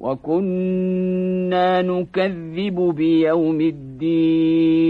وكنا نكذب بيوم الدين.